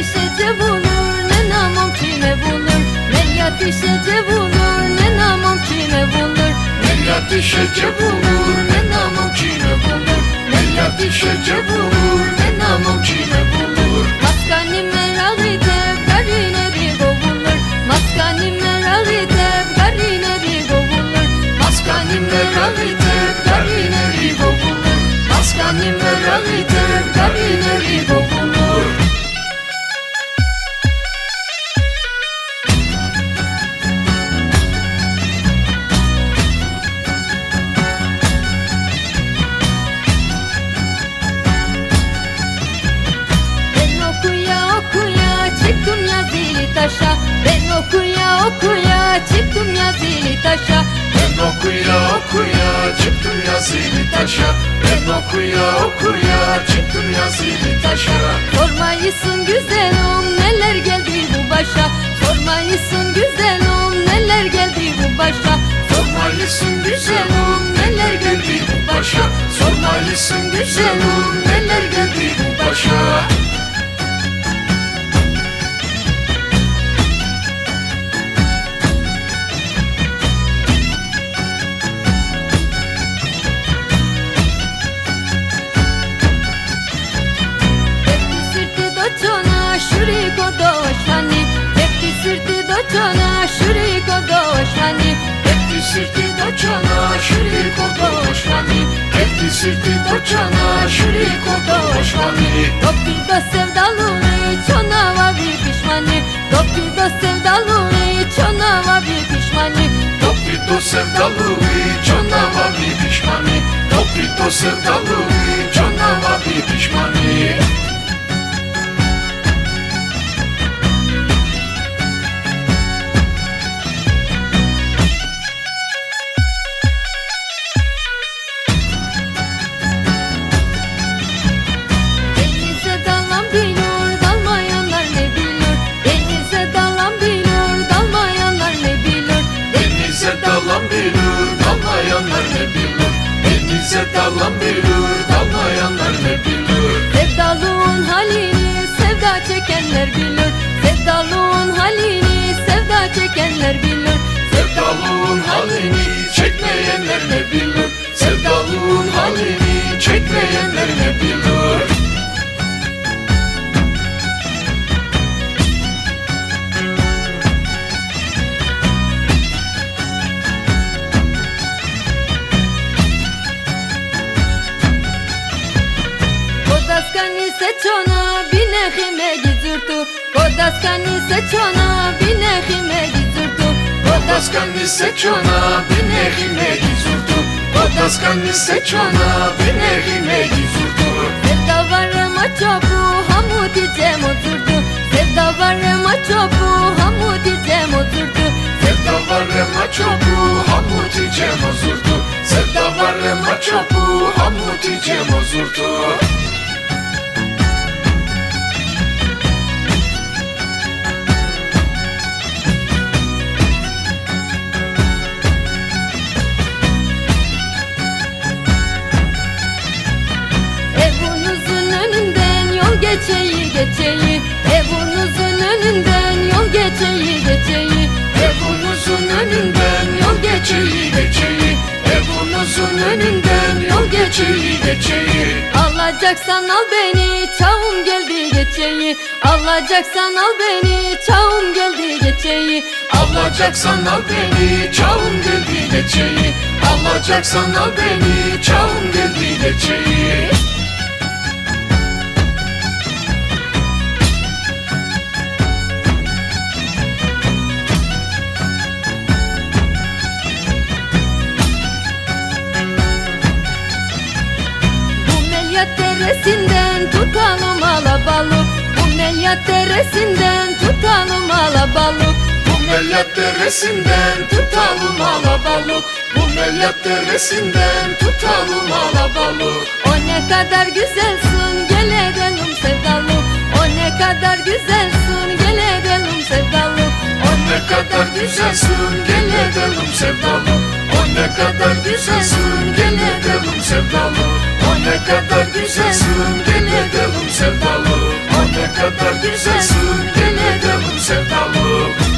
vurur ne namım kime bulur Meryat işece vurur ne namım kime bulur Meryat işece bulur ne namım kime bulur Meryat işece bulur ne namım kime bulur Maskani merak edip garineri kovulur Maskani merak edip garineri kovulur Maskani merak edip garineri kovulur Maskani merak edip garineri kovulur çıktım yazılı taşa. Ben okuya okuya çıktım yazılı taşa. Ben okuya okuya çıktım yazılı taşa. Sormayısın güzelim neler geldi bu başa? Sormayısın güzelim neler geldi bu başa? Sormalısın güzelim neler geldi bu başa? Sormalısın güzelim neler geldi bu başa Etti sirti doçana şuriko doşmani Dopido sevdaluni çona bir pişmani Dopido sevdaluni çona bir pişmani Topito sevdalıvi canava bir pişmani Topito sevdalıvi canava bir pişmani Denize dalan bilir, dalmayanlar ne bilir Sevdalığın halini sevda çekenler bilir. Sevdalığın halini sevda çekenler bilir. Sevdalığın halini çekmeyenler ne bilir? Sevdalığın halini çekmeyenler ne bilir Kodaskani seçona binehime gizurtu Kodaskani seçona binehime gizurdu Kodaskani seçona binehime gizurdu Sevda varıma çopu hamuti cem oturdu Sevda varıma çopu hamuti cem oturdu Sevda varrema çopu hamuti cem ozurdu Sevda varrema çopu hamuti cem ozurdu önünden yol geçeyi geçeyi Alacaksan al beni çağım geldi geçeyi. Alacaksan al beni çağım geldi geçeyi. Alacaksan al beni çağım geldi geçeyi. Alacaksan al beni çağım geldi geçeyi melyat deresinden tutalım alabalık. Bu melyat deresinden tutalım alabalık. Bu melyat deresinden tutalım alabalık. Bu melyat deresinden tutalım alabalık. O ne kadar güzelsin gel edelim sevdalık. O ne kadar güzelsin gel edelim sevdalık. O ne kadar güzelsin gel edelim sevdalık. O ne kadar güzelsin gel edelim sevdalık ne kadar güzelsin gel edelim sevdalı. O ne kadar güzelsin gel edelim sevdalı